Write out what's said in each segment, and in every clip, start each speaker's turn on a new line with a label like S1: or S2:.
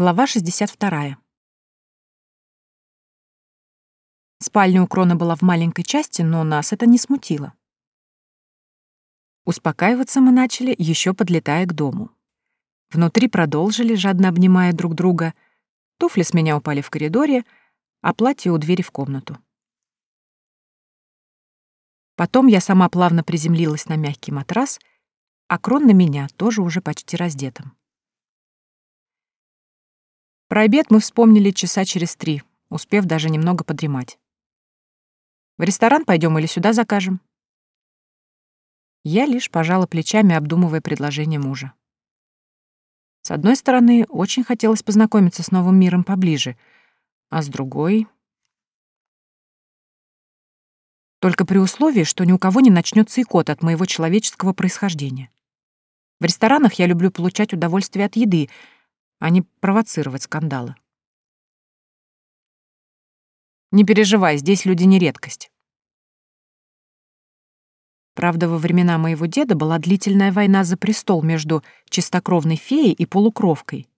S1: Глава 62. Спальня у Крона была в маленькой части, но нас это не смутило. Успокаиваться мы начали, еще подлетая к дому. Внутри продолжили, жадно обнимая друг друга. Туфли с меня упали в коридоре, а платье у двери в комнату. Потом я сама плавно приземлилась на мягкий матрас, а Крон на меня, тоже уже почти раздетым. Про обед мы вспомнили часа через три, успев даже немного подремать. В ресторан пойдем или сюда закажем? Я лишь пожала плечами, обдумывая предложение мужа. С одной стороны, очень хотелось познакомиться с новым миром поближе, а с другой... Только при условии, что ни у кого не начнется икот от моего человеческого происхождения. В ресторанах я люблю получать удовольствие от еды — а не провоцировать скандалы. Не переживай, здесь люди не редкость. Правда, во времена моего деда была длительная война за престол между чистокровной феей и полукровкой.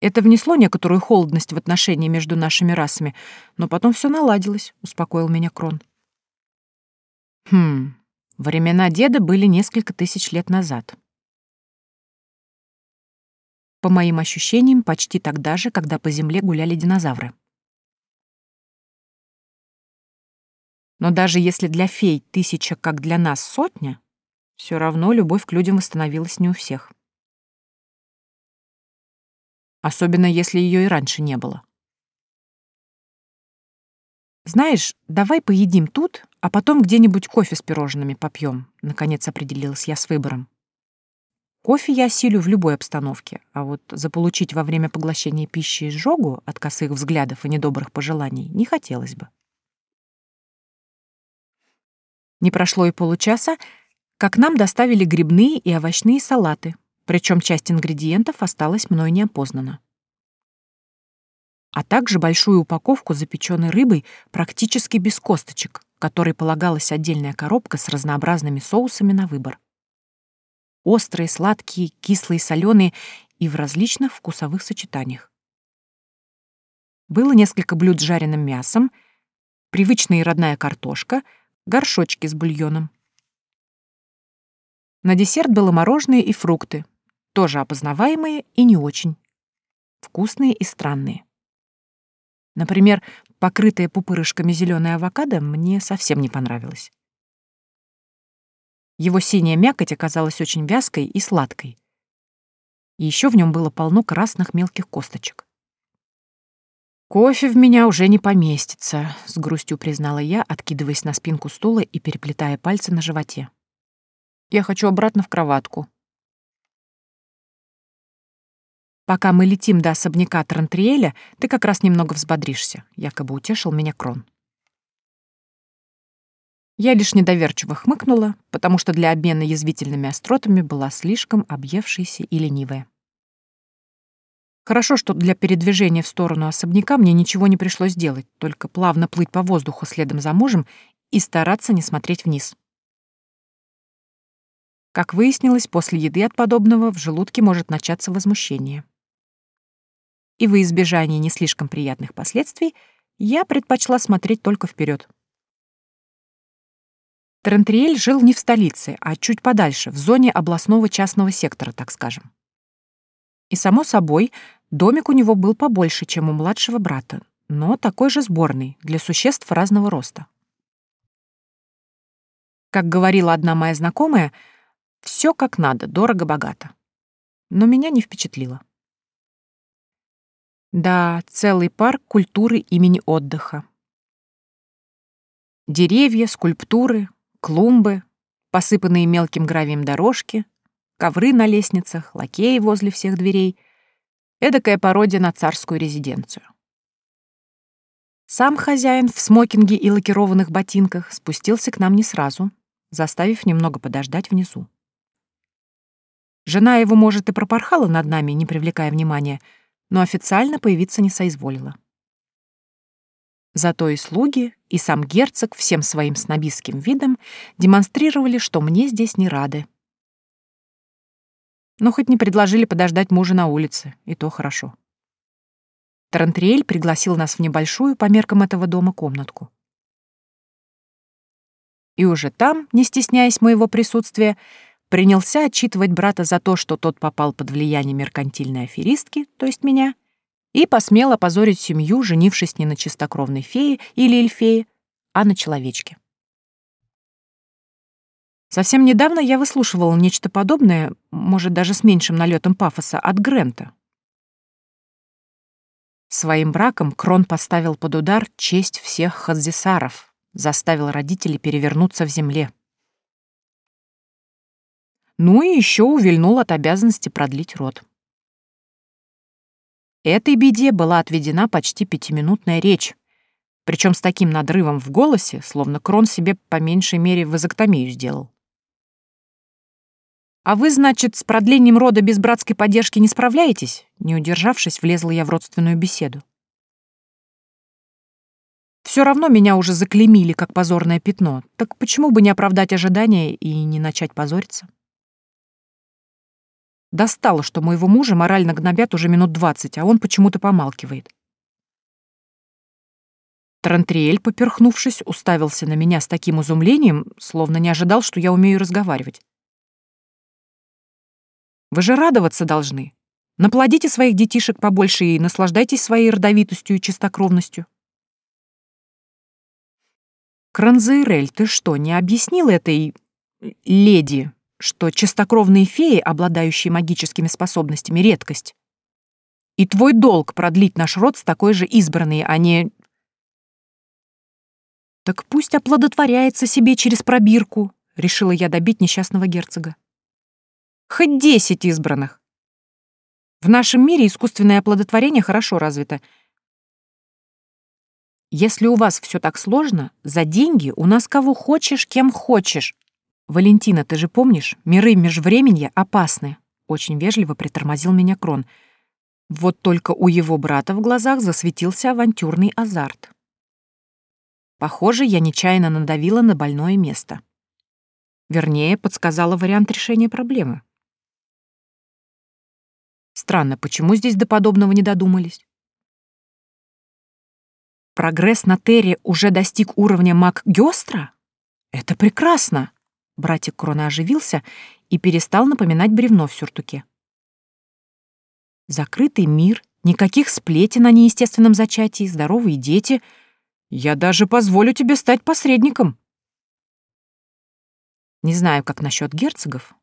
S1: Это внесло некоторую холодность в отношения между нашими расами, но потом все наладилось, успокоил меня Крон. Хм, времена деда были несколько тысяч лет назад. По моим ощущениям, почти тогда же, когда по земле гуляли динозавры. Но даже если для фей тысяча, как для нас, сотня, все равно любовь к людям восстановилась не у всех. Особенно если ее и раньше не было. «Знаешь, давай поедим тут, а потом где-нибудь кофе с пирожными попьем», — наконец определилась я с выбором. Кофе я осилю в любой обстановке, а вот заполучить во время поглощения пищи изжогу от косых взглядов и недобрых пожеланий не хотелось бы. Не прошло и получаса, как нам доставили грибные и овощные салаты, причем часть ингредиентов осталась мной неопознана. А также большую упаковку запеченной рыбой практически без косточек, которой полагалась отдельная коробка с разнообразными соусами на выбор острые, сладкие, кислые, соленые и в различных вкусовых сочетаниях. Было несколько блюд с жареным мясом, привычная и родная картошка, горшочки с бульоном. На десерт было мороженое и фрукты, тоже опознаваемые и не очень. Вкусные и странные. Например, покрытая пупырышками зеленая авокадо мне совсем не понравилось. Его синяя мякоть оказалась очень вязкой и сладкой. И еще в нем было полно красных мелких косточек. «Кофе в меня уже не поместится», — с грустью признала я, откидываясь на спинку стула и переплетая пальцы на животе. «Я хочу обратно в кроватку». «Пока мы летим до особняка Трантриэля, ты как раз немного взбодришься», — якобы утешил меня Крон. Я лишь недоверчиво хмыкнула, потому что для обмена язвительными остротами была слишком объевшаяся и ленивая. Хорошо, что для передвижения в сторону особняка мне ничего не пришлось делать, только плавно плыть по воздуху следом за мужем и стараться не смотреть вниз. Как выяснилось, после еды от подобного в желудке может начаться возмущение. И во избежание не слишком приятных последствий я предпочла смотреть только вперед. Трентриэль жил не в столице, а чуть подальше, в зоне областного частного сектора, так скажем. И, само собой, домик у него был побольше, чем у младшего брата, но такой же сборный, для существ разного роста. Как говорила одна моя знакомая, все как надо, дорого-богато. Но меня не впечатлило. Да, целый парк культуры имени отдыха. Деревья, скульптуры, клумбы, посыпанные мелким гравием дорожки, ковры на лестницах, лакеи возле всех дверей. Эдакая пародия на царскую резиденцию. Сам хозяин в смокинге и лакированных ботинках спустился к нам не сразу, заставив немного подождать внизу. Жена его, может, и пропорхала над нами, не привлекая внимания, но официально появиться не соизволила. Зато и слуги, и сам герцог всем своим снобистским видом демонстрировали, что мне здесь не рады. Но хоть не предложили подождать мужа на улице, и то хорошо. Тарантриэль пригласил нас в небольшую, по меркам этого дома, комнатку. И уже там, не стесняясь моего присутствия, принялся отчитывать брата за то, что тот попал под влияние меркантильной аферистки, то есть меня, и посмел опозорить семью, женившись не на чистокровной фее или эльфее, а на человечке. Совсем недавно я выслушивала нечто подобное, может, даже с меньшим налетом пафоса, от Грента. Своим браком Крон поставил под удар честь всех хадзисаров, заставил родителей перевернуться в земле. Ну и еще увильнул от обязанности продлить род. Этой беде была отведена почти пятиминутная речь, причем с таким надрывом в голосе, словно Крон себе по меньшей мере вазоктомию сделал. «А вы, значит, с продлением рода без братской поддержки не справляетесь?» Не удержавшись, влезла я в родственную беседу. Все равно меня уже заклемили, как позорное пятно, так почему бы не оправдать ожидания и не начать позориться? Достало, что моего мужа морально гнобят уже минут двадцать, а он почему-то помалкивает. Трантриэль, поперхнувшись, уставился на меня с таким изумлением, словно не ожидал, что я умею разговаривать. Вы же радоваться должны. Наплодите своих детишек побольше и наслаждайтесь своей родовитостью и чистокровностью. Кранзаирель, ты что, не объяснил этой леди, что чистокровные феи, обладающие магическими способностями, — редкость? И твой долг продлить наш род с такой же избранной, а не... Так пусть оплодотворяется себе через пробирку, — решила я добить несчастного герцога. Хоть десять избранных. В нашем мире искусственное оплодотворение хорошо развито. Если у вас все так сложно, за деньги у нас кого хочешь, кем хочешь. Валентина, ты же помнишь, миры межвременья опасны. Очень вежливо притормозил меня Крон. Вот только у его брата в глазах засветился авантюрный азарт. Похоже, я нечаянно надавила на больное место. Вернее, подсказала вариант решения проблемы. Странно, почему здесь до подобного не додумались? Прогресс на Терре уже достиг уровня маг Гёстра? Это прекрасно! Братик Крона оживился и перестал напоминать бревно в сюртуке. Закрытый мир, никаких сплетен о неестественном зачатии, здоровые дети. Я даже позволю тебе стать посредником. Не знаю, как насчет герцогов,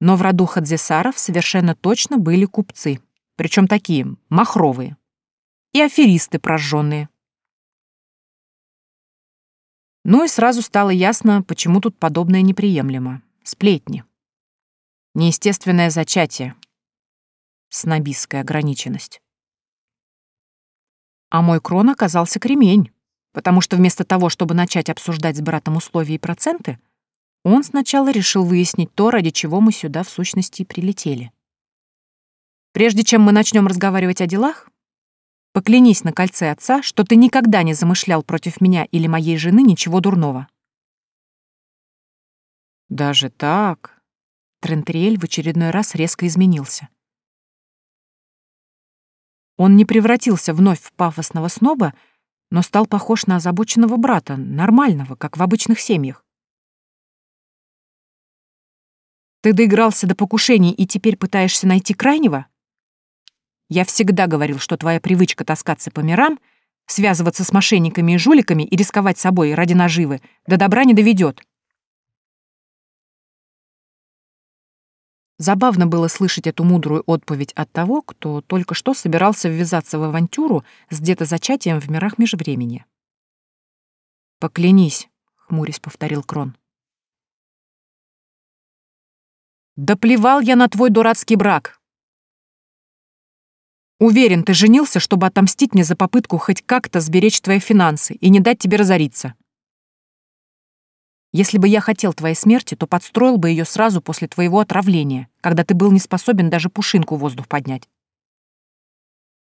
S1: но в роду Хадзесаров совершенно точно были купцы, причем такие, махровые. И аферисты прожженные. Ну и сразу стало ясно, почему тут подобное неприемлемо. Сплетни. Неестественное зачатие. Снобистская ограниченность. А мой крон оказался кремень, потому что вместо того, чтобы начать обсуждать с братом условия и проценты, он сначала решил выяснить то, ради чего мы сюда в сущности прилетели. Прежде чем мы начнем разговаривать о делах, поклянись на кольце отца, что ты никогда не замышлял против меня или моей жены ничего дурного. Даже так? Трентриэль в очередной раз резко изменился. Он не превратился вновь в пафосного сноба, но стал похож на озабоченного брата, нормального, как в обычных семьях. Ты доигрался до покушений и теперь пытаешься найти крайнего? Я всегда говорил, что твоя привычка таскаться по мирам, связываться с мошенниками и жуликами и рисковать собой ради наживы до добра не доведет. Забавно было слышать эту мудрую отповедь от того, кто только что собирался ввязаться в авантюру с где-то зачатием в мирах межвремени. «Поклянись», — хмурясь повторил Крон. Да плевал я на твой дурацкий брак. Уверен, ты женился, чтобы отомстить мне за попытку хоть как-то сберечь твои финансы и не дать тебе разориться. Если бы я хотел твоей смерти, то подстроил бы ее сразу после твоего отравления, когда ты был не способен даже пушинку в воздух поднять.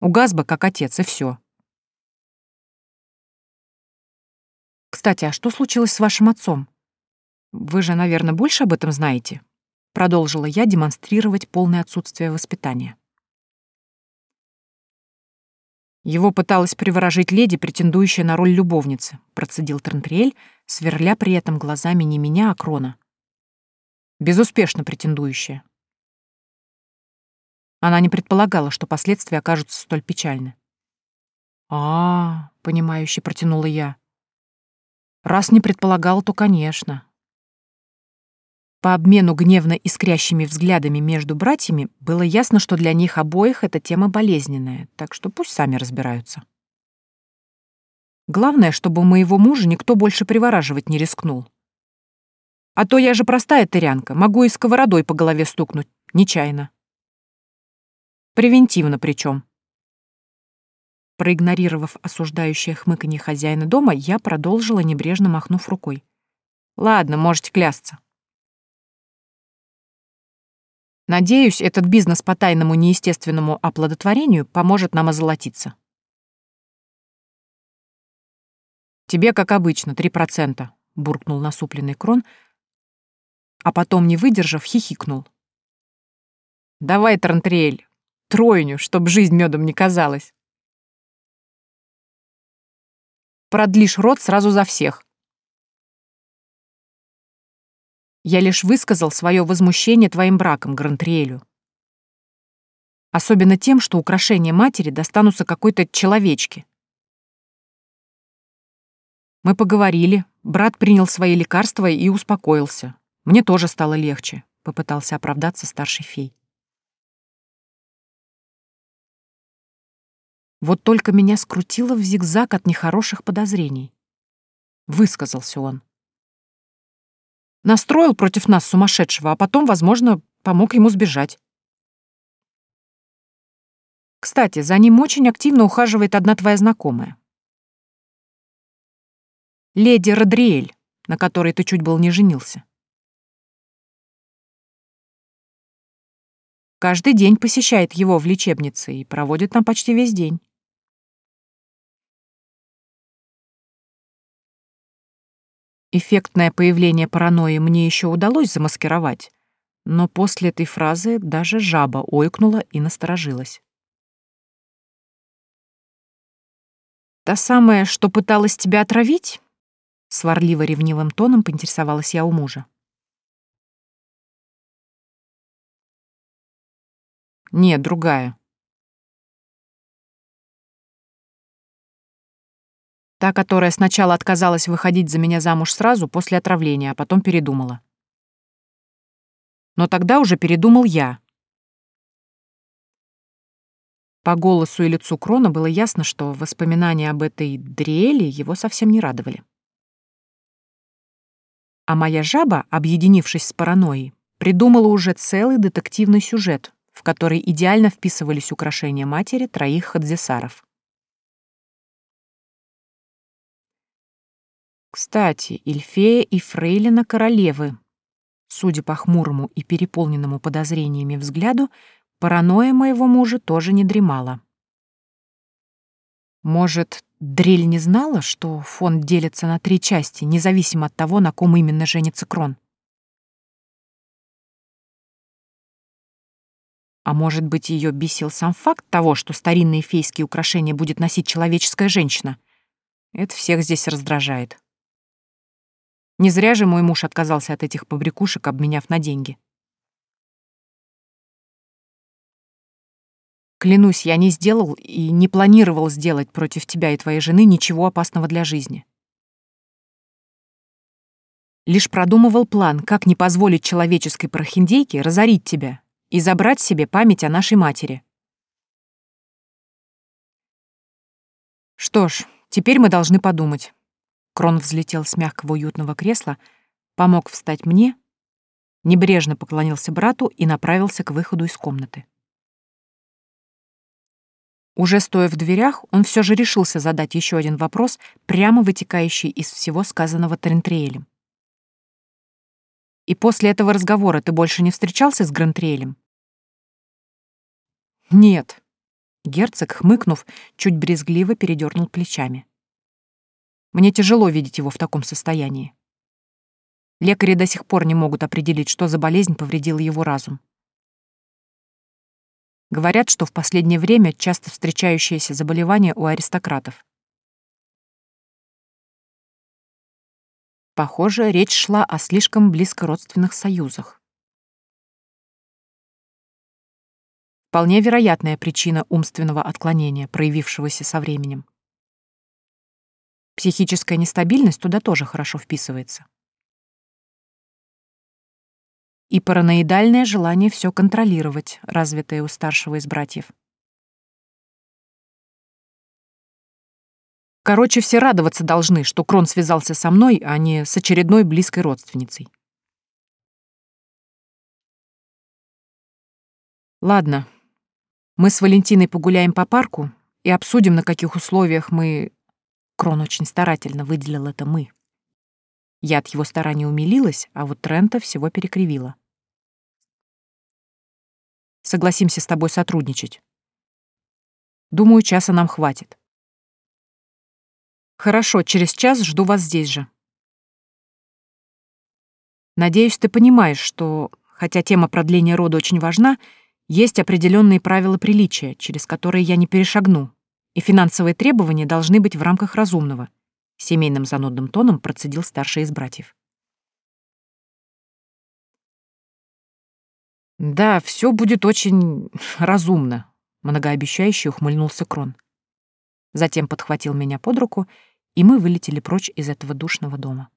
S1: Угас бы, как отец, и все. Кстати, а что случилось с вашим отцом? Вы же, наверное, больше об этом знаете? продолжила я демонстрировать полное отсутствие воспитания. Его пыталась приворожить леди, претендующая на роль любовницы, процедил Трентриэль, сверля при этом глазами не меня, а Крона. Безуспешно претендующая. Она не предполагала, что последствия окажутся столь печальны. «А, -а — понимающе протянула я. «Раз не предполагал, то, конечно». По обмену гневно искрящими взглядами между братьями было ясно, что для них обоих эта тема болезненная, так что пусть сами разбираются. Главное, чтобы моего мужа никто больше привораживать не рискнул. А то я же простая тырянка, могу и сковородой по голове стукнуть, нечаянно. Превентивно причем. Проигнорировав осуждающее хмыканье хозяина дома, я продолжила, небрежно махнув рукой. «Ладно, можете клясться. Надеюсь, этот бизнес по тайному неестественному оплодотворению поможет нам озолотиться. «Тебе, как обычно, три процента», — буркнул насупленный крон, а потом, не выдержав, хихикнул. «Давай, Трантрель, тройню, чтоб жизнь медом не казалась». продлишь рот сразу за всех. Я лишь высказал свое возмущение твоим браком, Грантриэлю. Особенно тем, что украшения матери достанутся какой-то человечке. Мы поговорили, брат принял свои лекарства и успокоился. Мне тоже стало легче, — попытался оправдаться старший фей. Вот только меня скрутило в зигзаг от нехороших подозрений. Высказался он. Настроил против нас сумасшедшего, а потом, возможно, помог ему сбежать. Кстати, за ним очень активно ухаживает одна твоя знакомая. Леди Родриэль, на которой ты чуть был не женился. Каждый день посещает его в лечебнице и проводит там почти весь день. Эффектное появление паранойи мне еще удалось замаскировать, но после этой фразы даже жаба ойкнула и насторожилась. «Та самая, что пыталась тебя отравить?» Сварливо-ревнивым тоном поинтересовалась я у мужа. «Нет, другая», Та, которая сначала отказалась выходить за меня замуж сразу после отравления, а потом передумала. Но тогда уже передумал я. По голосу и лицу Крона было ясно, что воспоминания об этой дрели его совсем не радовали. А моя жаба, объединившись с паранойей, придумала уже целый детективный сюжет, в который идеально вписывались украшения матери троих хадзесаров. Кстати, Ильфея и Фрейлина королевы. Судя по хмурому и переполненному подозрениями взгляду, паранойя моего мужа тоже не дремала. Может, Дрель не знала, что фонд делится на три части, независимо от того, на ком именно женится Крон? А может быть, ее бесил сам факт того, что старинные фейские украшения будет носить человеческая женщина? Это всех здесь раздражает. Не зря же мой муж отказался от этих побрякушек, обменяв на деньги. Клянусь, я не сделал и не планировал сделать против тебя и твоей жены ничего опасного для жизни. Лишь продумывал план, как не позволить человеческой прохиндейке разорить тебя и забрать себе память о нашей матери. Что ж, теперь мы должны подумать. Крон взлетел с мягкого уютного кресла, помог встать мне, небрежно поклонился брату и направился к выходу из комнаты. Уже стоя в дверях, он все же решился задать еще один вопрос, прямо вытекающий из всего сказанного Трентриэлем. «И после этого разговора ты больше не встречался с Грантриэлем?» «Нет», — герцог, хмыкнув, чуть брезгливо передернул плечами. Мне тяжело видеть его в таком состоянии. Лекари до сих пор не могут определить, что за болезнь повредила его разум. Говорят, что в последнее время часто встречающееся заболевание у аристократов. Похоже, речь шла о слишком близкородственных союзах. Вполне вероятная причина умственного отклонения, проявившегося со временем. Психическая нестабильность туда тоже хорошо вписывается. И параноидальное желание все контролировать, развитое у старшего из братьев. Короче, все радоваться должны, что Крон связался со мной, а не с очередной близкой родственницей. Ладно, мы с Валентиной погуляем по парку и обсудим, на каких условиях мы... Крон очень старательно выделил это «мы». Я от его старания умилилась, а вот Трента всего перекривила. Согласимся с тобой сотрудничать. Думаю, часа нам хватит. Хорошо, через час жду вас здесь же. Надеюсь, ты понимаешь, что, хотя тема продления рода очень важна, есть определенные правила приличия, через которые я не перешагну, и финансовые требования должны быть в рамках разумного, семейным занудным тоном процедил старший из братьев. Да, все будет очень разумно, многообещающе ухмыльнулся Крон. Затем подхватил меня под руку, и мы вылетели прочь из этого душного дома.